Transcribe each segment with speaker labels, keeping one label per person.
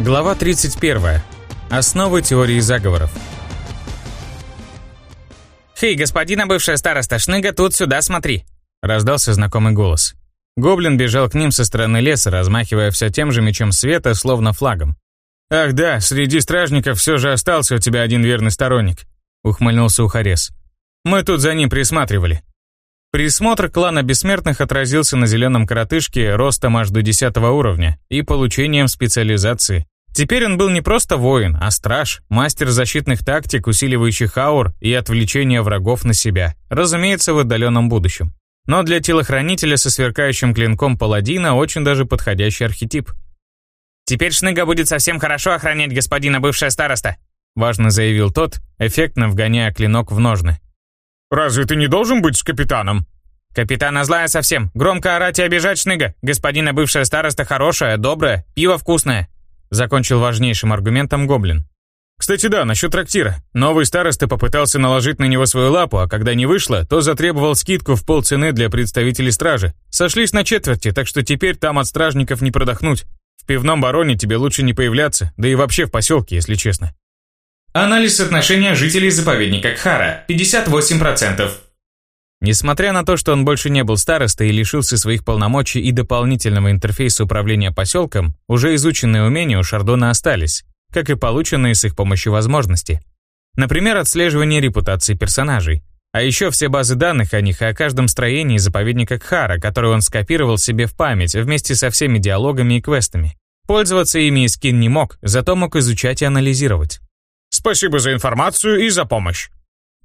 Speaker 1: Глава 31. Основы теории заговоров.
Speaker 2: «Хей, господина бывшая староста, шныга тут сюда смотри!»
Speaker 1: Раздался знакомый голос. Гоблин бежал к ним со стороны леса, размахивая все тем же мечом света, словно флагом. «Ах да, среди стражников все же остался у тебя один верный сторонник», — ухмыльнулся Ухарес. «Мы тут за ним присматривали». Присмотр клана бессмертных отразился на зеленом коротышке ростом аж до 10 уровня и получением специализации. Теперь он был не просто воин, а страж, мастер защитных тактик, усиливающих аур и отвлечения врагов на себя, разумеется, в отдаленном будущем. Но для телохранителя со сверкающим клинком паладина очень даже подходящий архетип.
Speaker 2: «Теперь Шныга будет совсем хорошо охранять господина бывшая староста»,
Speaker 1: важно заявил тот, эффектно вгоняя клинок в ножны.
Speaker 3: Разве ты не должен быть с капитаном?»
Speaker 2: «Капитана злая совсем. Громко орать и обижать шныга. Господина бывшая староста хорошая, добрая, пиво вкусное».
Speaker 1: Закончил важнейшим аргументом Гоблин. Кстати, да, насчет трактира. Новый староста попытался наложить на него свою лапу, а когда не вышло, то затребовал скидку в полцены для представителей стражи. Сошлись на четверти, так что теперь там от стражников не продохнуть. В пивном бароне тебе лучше не появляться, да и вообще в поселке, если честно.
Speaker 4: Анализ соотношения жителей заповедника Кхара – 58%.
Speaker 1: Несмотря на то, что он больше не был старостой и лишился своих полномочий и дополнительного интерфейса управления поселком, уже изученные умения у Шардона остались, как и полученные с их помощью возможности. Например, отслеживание репутации персонажей. А еще все базы данных о них и о каждом строении заповедника Кхара, который он скопировал себе в память вместе со всеми диалогами и квестами. Пользоваться ими Искин не мог, зато мог изучать и анализировать.
Speaker 3: Спасибо за информацию и за помощь.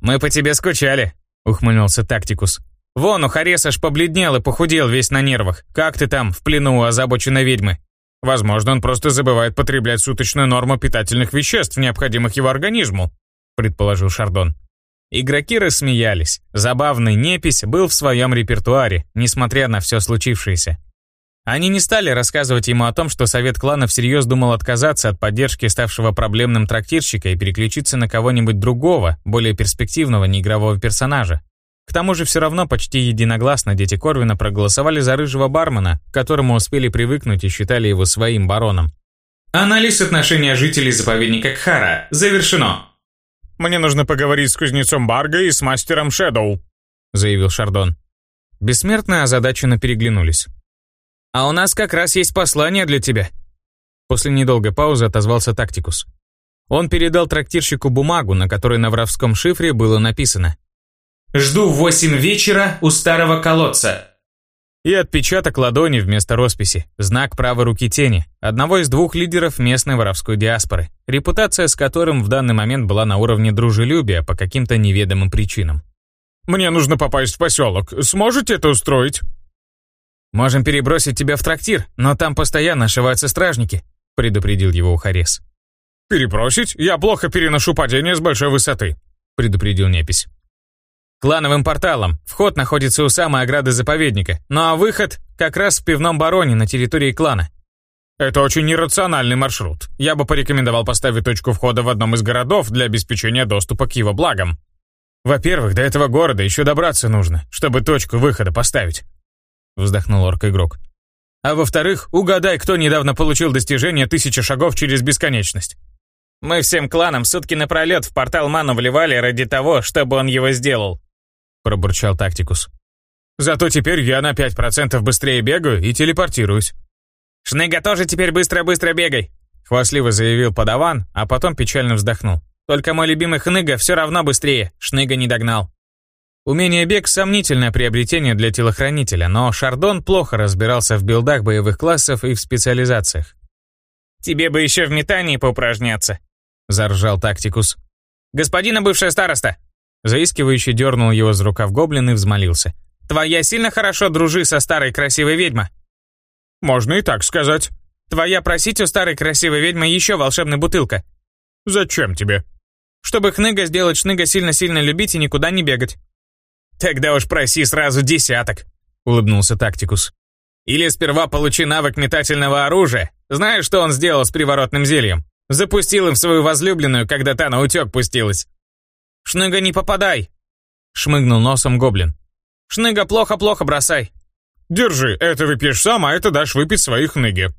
Speaker 2: Мы по тебе скучали, ухмыльнулся Тактикус. Вон, у Хареса аж побледнел и похудел весь на нервах. Как ты там, в плену у озабоченной ведьмы?
Speaker 3: Возможно, он просто забывает потреблять суточную норму питательных веществ, необходимых его организму, предположил Шардон.
Speaker 1: Игроки рассмеялись. Забавный непись был в своем репертуаре, несмотря на все случившееся. Они не стали рассказывать ему о том, что совет клана всерьез думал отказаться от поддержки ставшего проблемным трактирщика и переключиться на кого-нибудь другого, более перспективного неигрового персонажа. К тому же все равно почти единогласно дети Корвина проголосовали за рыжего бармена, к которому успели привыкнуть и считали его своим бароном.
Speaker 4: Анализ отношения жителей заповедника Кхара завершено.
Speaker 3: «Мне нужно поговорить с кузнецом Барго и с мастером Шэдоу», заявил Шардон.
Speaker 1: Бессмертные озадаченно переглянулись.
Speaker 2: «А у нас как раз есть послание для тебя».
Speaker 1: После недолгой паузы отозвался Тактикус. Он передал трактирщику бумагу, на которой на воровском шифре было написано
Speaker 4: «Жду в восемь вечера у старого колодца».
Speaker 1: И отпечаток ладони вместо росписи, знак правой руки тени, одного из двух лидеров местной воровской диаспоры, репутация с которым в данный момент была на уровне дружелюбия по каким-то неведомым причинам.
Speaker 3: «Мне нужно попасть в поселок. Сможете это устроить?»
Speaker 2: «Можем перебросить тебя в трактир, но там постоянно ошиваются стражники», предупредил его Ухарес.
Speaker 3: «Перебросить? Я плохо переношу падение с большой высоты», предупредил Непись.
Speaker 2: «Клановым порталом. Вход находится у самой ограды заповедника, ну а выход как раз в пивном бароне на территории клана».
Speaker 3: «Это очень нерациональный маршрут. Я бы порекомендовал поставить точку входа в одном из городов для обеспечения доступа к его благам».
Speaker 1: «Во-первых, до этого города еще добраться нужно, чтобы точку выхода поставить», вздохнул орк-игрок. А во-вторых, угадай, кто недавно получил достижение тысячи шагов через бесконечность.
Speaker 2: Мы всем кланам сутки напролет в портал ману вливали ради того, чтобы он его сделал.
Speaker 1: Пробурчал Тактикус. Зато теперь я на 5% быстрее бегаю и телепортируюсь.
Speaker 2: Шныга тоже теперь быстро-быстро бегай.
Speaker 1: Хвастливо заявил подаван, а потом печально вздохнул. Только мой любимый Хныга все равно быстрее, Шныга не догнал. Умение бег – сомнительное приобретение для телохранителя, но Шардон плохо разбирался в билдах боевых классов и в специализациях.
Speaker 2: «Тебе бы еще в метании поупражняться», – заржал Тактикус. «Господина бывшая староста!»
Speaker 1: Заискивающе дернул его с рукав гоблин и взмолился.
Speaker 2: «Твоя сильно хорошо дружи со старой красивой ведьмой?»
Speaker 3: «Можно и так сказать».
Speaker 2: «Твоя просить у старой красивой ведьмы еще волшебная бутылка».
Speaker 3: «Зачем тебе?»
Speaker 2: «Чтобы хныга сделать шныга сильно-сильно любить и никуда не бегать».
Speaker 4: «Тогда уж проси сразу десяток», — улыбнулся Тактикус. «Или сперва получи навык метательного оружия. Знаешь, что он сделал с приворотным зельем? Запустил им в свою возлюбленную, когда та на утек пустилась».
Speaker 2: «Шныга, не попадай!»
Speaker 1: — шмыгнул носом гоблин.
Speaker 2: «Шныга, плохо-плохо бросай!»
Speaker 3: «Держи, это выпьешь сам, а это дашь выпить своих ныги».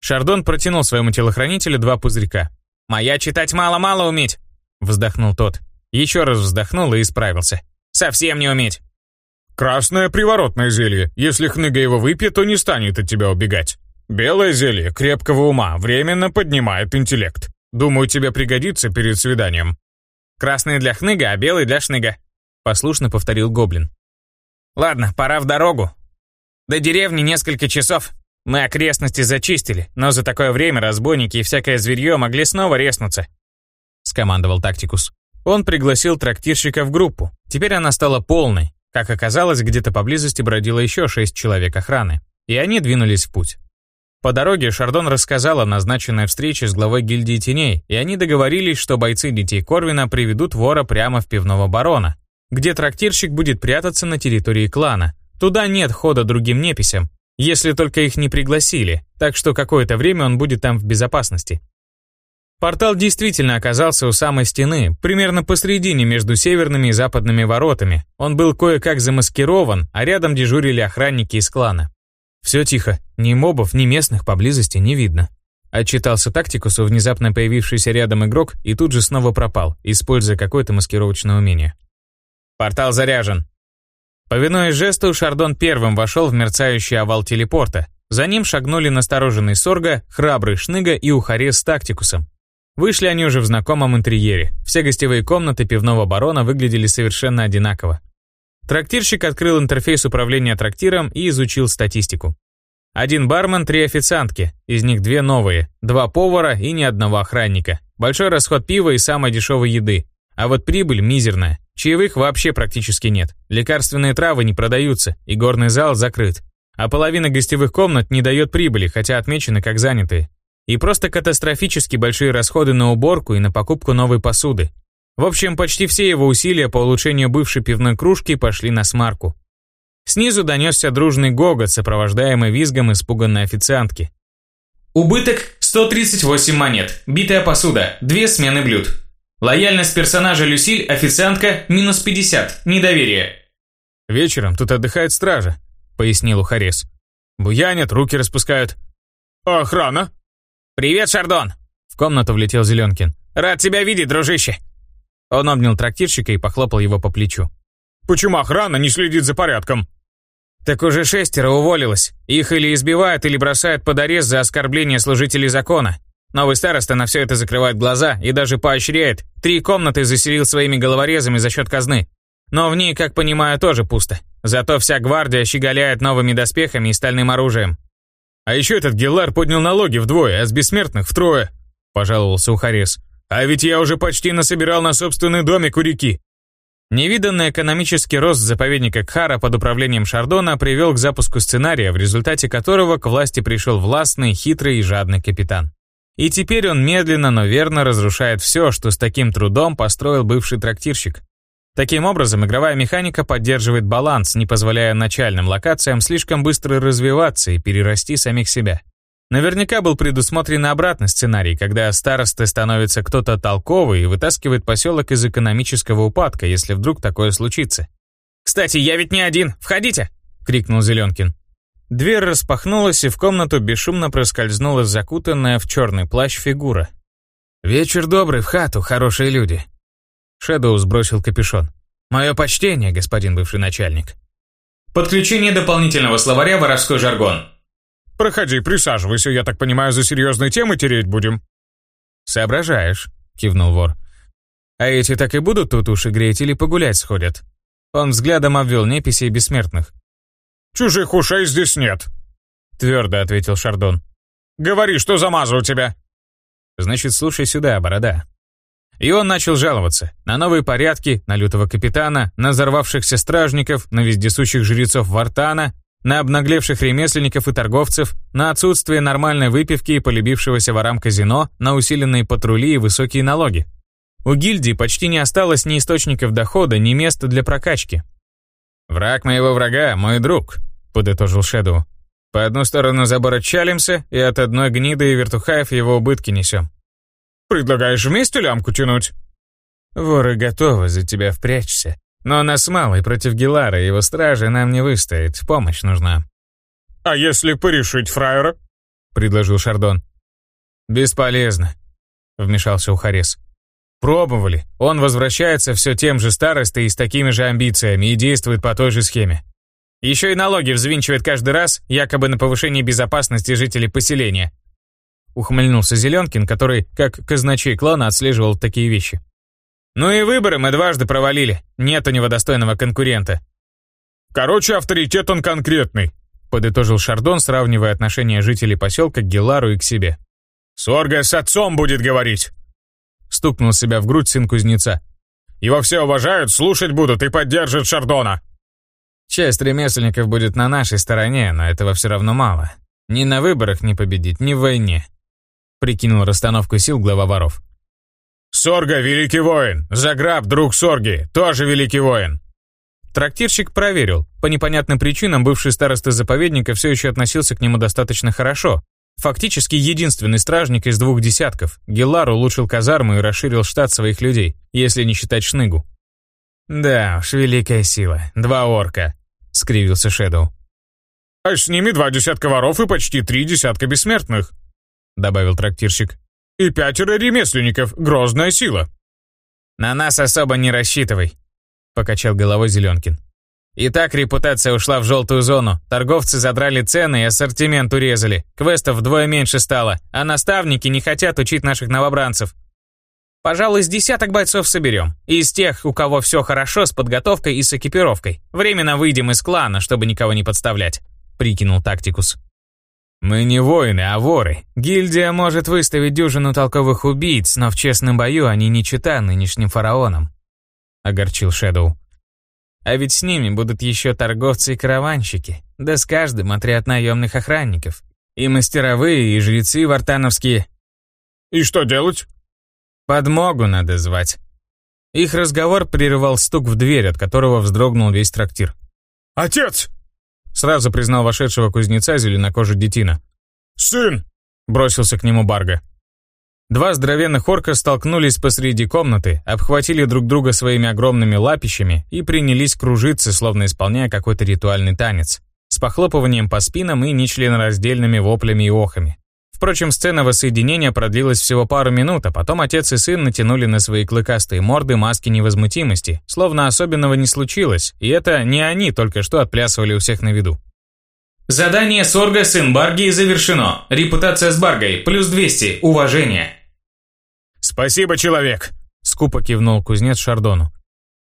Speaker 2: Шардон протянул своему телохранителю два пузырька. «Моя читать мало-мало уметь!» Вздохнул тот. Еще раз вздохнул и исправился. «Совсем не уметь!»
Speaker 3: «Красное приворотное зелье. Если хныга его выпьет, то не станет от тебя убегать. Белое зелье крепкого ума временно поднимает интеллект. Думаю, тебе пригодится перед свиданием».
Speaker 2: «Красный для хныга, а белый для шныга», — послушно повторил гоблин. «Ладно, пора в дорогу. До деревни несколько часов. Мы окрестности зачистили, но за такое время разбойники и всякое зверье могли снова резнуться», — скомандовал Тактикус. Он пригласил трактирщика в группу. Теперь она стала полной. Как оказалось, где-то поблизости бродило еще шесть человек охраны. И они двинулись в путь. По дороге Шардон рассказал о назначенной встрече с главой гильдии теней, и они договорились, что бойцы детей Корвина приведут вора прямо в пивного барона, где трактирщик будет прятаться на территории клана. Туда нет хода другим неписям, если только их не пригласили, так что какое-то время он будет там в безопасности. Портал действительно оказался у самой стены, примерно посредине между северными и западными воротами. Он был кое-как замаскирован, а рядом дежурили охранники из клана. Все тихо, ни мобов, ни местных поблизости не видно. Отчитался тактикусу внезапно появившийся рядом игрок и тут же снова пропал, используя какое-то маскировочное умение. «Портал заряжен». Повинуясь жесту, Шардон первым вошел в мерцающий овал телепорта. За ним шагнули настороженный Сорга, храбрый Шныга и Ухарес с тактикусом. Вышли они уже в знакомом интерьере. Все гостевые комнаты пивного барона выглядели совершенно одинаково. Трактирщик открыл интерфейс управления трактиром и изучил статистику. Один бармен, три официантки, из них две новые, два повара и ни одного охранника. Большой расход пива и самой дешевой еды. А вот прибыль мизерная. Чаевых вообще практически нет. Лекарственные травы не продаются, и горный зал закрыт. А половина гостевых комнат не дает прибыли, хотя отмечены как занятые. И просто катастрофически большие расходы на уборку и на покупку новой посуды. В общем, почти все его усилия по улучшению бывшей пивной кружки пошли на смарку. Снизу донесся дружный гогот, сопровождаемый визгом испуганной официантки. Убыток 138 монет. Битая посуда. Две смены блюд. Лояльность персонажа Люсиль, официантка, минус 50. Недоверие.
Speaker 3: «Вечером тут отдыхает стража», — пояснил Ухарес. «Буянят, руки распускают». «А охрана?»
Speaker 2: «Привет, Шардон!» В комнату влетел Зеленкин. «Рад тебя видеть, дружище!» Он обнял трактирщика и похлопал его по плечу.
Speaker 3: «Почему охрана не следит за порядком?»
Speaker 2: «Так уже шестеро уволилось. Их или избивают, или бросают под арест за оскорбление служителей закона. Новый староста на все это закрывает глаза и даже поощряет. Три комнаты заселил своими головорезами за счет казны. Но в ней, как понимаю, тоже пусто. Зато вся гвардия щеголяет новыми доспехами и стальным оружием.
Speaker 3: А еще этот Геллар поднял налоги вдвое, а с бессмертных втрое», — пожаловался Ухарес. А ведь я уже почти насобирал на собственный домик у реки.
Speaker 2: Невиданный экономический рост заповедника Кхара под управлением Шардона привел к запуску сценария, в результате которого к власти пришел властный, хитрый и жадный капитан. И теперь он медленно, но верно разрушает все, что с таким трудом построил бывший трактирщик. Таким образом, игровая механика поддерживает баланс, не позволяя начальным локациям слишком быстро развиваться и перерасти самих себя. Наверняка был предусмотрен обратный сценарий, когда старостой становится кто-то толковый и вытаскивает поселок из экономического упадка, если вдруг такое случится. «Кстати, я ведь не один, входите!» — крикнул Зеленкин. Дверь распахнулась, и в комнату бесшумно проскользнула закутанная в черный плащ фигура. «Вечер добрый, в хату, хорошие люди!» Шэдоу сбросил капюшон. «Мое почтение, господин бывший начальник!» Подключение дополнительного словаря «Воровской жаргон».
Speaker 3: Проходи, присаживайся, я так понимаю, за серьезные темы тереть будем».
Speaker 2: «Соображаешь», — кивнул вор. «А эти так и будут тут уши греть или погулять сходят?» Он взглядом обвел неписи и бессмертных.
Speaker 3: «Чужих ушей здесь нет», — твердо ответил Шардон. «Говори, что замазал тебя».
Speaker 2: «Значит, слушай сюда, борода». И он начал жаловаться на новые порядки, на лютого капитана, на взорвавшихся стражников, на вездесущих жрецов Вартана, на обнаглевших ремесленников и торговцев, на отсутствие нормальной выпивки и полюбившегося ворам казино, на усиленные патрули и высокие налоги. У гильдии почти не осталось ни источников дохода, ни места для прокачки. «Враг моего врага — мой друг», — подытожил Шэдоу. «По одну сторону забора чалимся, и от одной гниды и вертухаев его убытки несем».
Speaker 3: «Предлагаешь вместе лямку тянуть?»
Speaker 2: «Воры готовы за тебя впрячься. Но нас мало, и против Гелара и его стражи нам не выстоять, помощь нужна.
Speaker 3: А если порешить фраера?
Speaker 1: — предложил Шардон. «Бесполезно», — вмешался Ухарес. «Пробовали. Он возвращается все тем же старостой и с такими же амбициями и действует по той же схеме. Еще и налоги взвинчивает каждый раз, якобы на повышение безопасности жителей поселения». Ухмыльнулся Зеленкин, который, как казначей клана, отслеживал такие вещи. «Ну и выборы мы дважды провалили. Нет у него достойного конкурента».
Speaker 3: «Короче, авторитет он конкретный»,
Speaker 1: подытожил Шардон, сравнивая отношение жителей поселка к Гелару и к себе.
Speaker 3: «Сорга с отцом будет говорить!»
Speaker 1: Стукнул себя в грудь сын кузнеца.
Speaker 3: «Его все уважают, слушать будут и поддержат Шардона!»
Speaker 1: Часть ремесленников будет на нашей стороне, но этого все равно мало. Ни на выборах не победить, ни в войне. Прикинул расстановку сил глава воров.
Speaker 3: «Сорга — великий воин! Заграб, друг Сорги, тоже великий воин!»
Speaker 1: Трактирщик проверил. По непонятным причинам бывший староста заповедника все еще относился к нему достаточно хорошо. Фактически единственный стражник из двух десятков. Геллар улучшил казарму и расширил штат своих людей, если не считать Шныгу. «Да уж, великая сила. Два орка», — скривился Шэдоу.
Speaker 3: «А с ними два десятка воров и почти три десятка бессмертных», — добавил трактирщик. «И пятеро ремесленников. Грозная сила».
Speaker 1: «На нас особо не рассчитывай», — покачал головой Зеленкин. «Итак, репутация ушла в желтую зону. Торговцы задрали цены и ассортимент урезали. Квестов вдвое меньше стало, а наставники не хотят учить наших новобранцев. Пожалуй, с десяток бойцов соберем. Из тех, у кого все хорошо с подготовкой и с экипировкой. Временно выйдем из клана, чтобы никого не подставлять», — прикинул Тактикус. «Мы не воины, а воры. Гильдия может выставить дюжину толковых убийц, но в честном бою они не чита нынешним фараонам. — огорчил Шэдоу. «А ведь с ними будут еще торговцы и караванщики, да с каждым отряд наемных охранников. И мастеровые, и жрецы вартановские».
Speaker 3: «И что делать?»
Speaker 1: «Подмогу надо звать». Их разговор прерывал стук в дверь, от которого вздрогнул весь трактир.
Speaker 3: «Отец!»
Speaker 1: Сразу признал вошедшего кузнеца зеленокожий детина.
Speaker 3: «Сын!»
Speaker 1: Бросился к нему Барга. Два здоровенных орка столкнулись посреди комнаты, обхватили друг друга своими огромными лапищами и принялись кружиться, словно исполняя какой-то ритуальный танец, с похлопыванием по спинам и нечленораздельными воплями и охами. Впрочем, сцена воссоединения продлилась всего пару минут, а потом отец и сын натянули на свои клыкастые морды маски невозмутимости, словно особенного не случилось, и это не они только что отплясывали у всех на виду.
Speaker 2: Задание Сорга сын Барги завершено. Репутация с Баргой плюс 200. Уважение.
Speaker 3: «Спасибо, человек!»
Speaker 1: — скупо кивнул кузнец Шардону.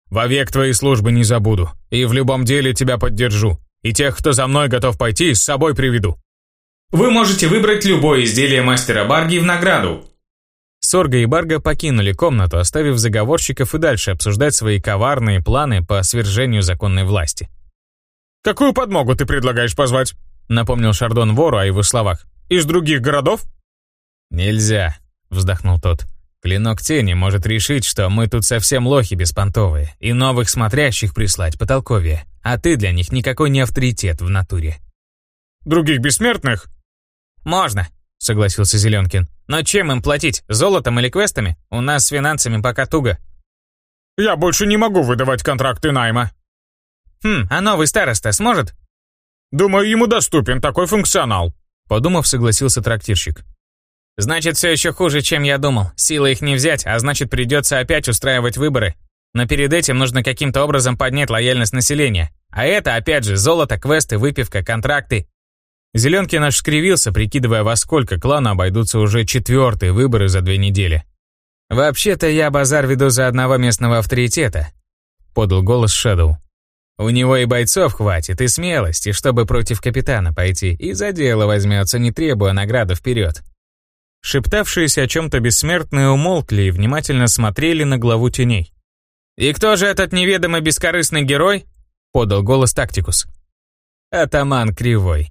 Speaker 3: «Вовек твои службы не забуду, и в любом деле тебя поддержу, и тех, кто за мной готов пойти, с собой приведу».
Speaker 2: Вы можете выбрать любое изделие мастера Барги в награду.
Speaker 1: Сорга и Барга покинули комнату, оставив заговорщиков и дальше обсуждать свои коварные планы по свержению законной власти.
Speaker 3: «Какую подмогу ты предлагаешь позвать?»
Speaker 1: — напомнил Шардон вору о его словах.
Speaker 3: «Из других городов?»
Speaker 1: «Нельзя», — вздохнул тот. Клинок тени может решить, что мы тут совсем лохи беспонтовые, и новых смотрящих прислать потолковее, а ты для них никакой не авторитет в натуре.
Speaker 3: Других бессмертных?
Speaker 2: Можно, согласился Зеленкин. Но чем им платить? Золотом или квестами? У нас с финансами пока туго.
Speaker 3: Я больше не могу выдавать контракты найма.
Speaker 2: Хм, а новый староста сможет?
Speaker 3: Думаю, ему доступен такой функционал.
Speaker 1: Подумав, согласился трактирщик.
Speaker 2: Значит, все еще хуже, чем я думал. Силы их не взять, а значит, придется опять устраивать выборы. Но перед этим нужно каким-то образом поднять лояльность населения. А это, опять же, золото, квесты, выпивка, контракты.
Speaker 1: Зеленкин аж скривился, прикидывая, во сколько клана обойдутся уже четвертые выборы за две недели. «Вообще-то я базар веду за одного местного авторитета», — подал голос Шэдоу. «У него и бойцов хватит, и смелости, чтобы против капитана пойти, и за дело возьмется, не требуя награду вперед. Шептавшиеся о чем-то бессмертные умолкли и внимательно смотрели на главу теней.
Speaker 2: «И кто же этот неведомый бескорыстный герой?» — подал голос Тактикус.
Speaker 1: «Атаман Кривой»,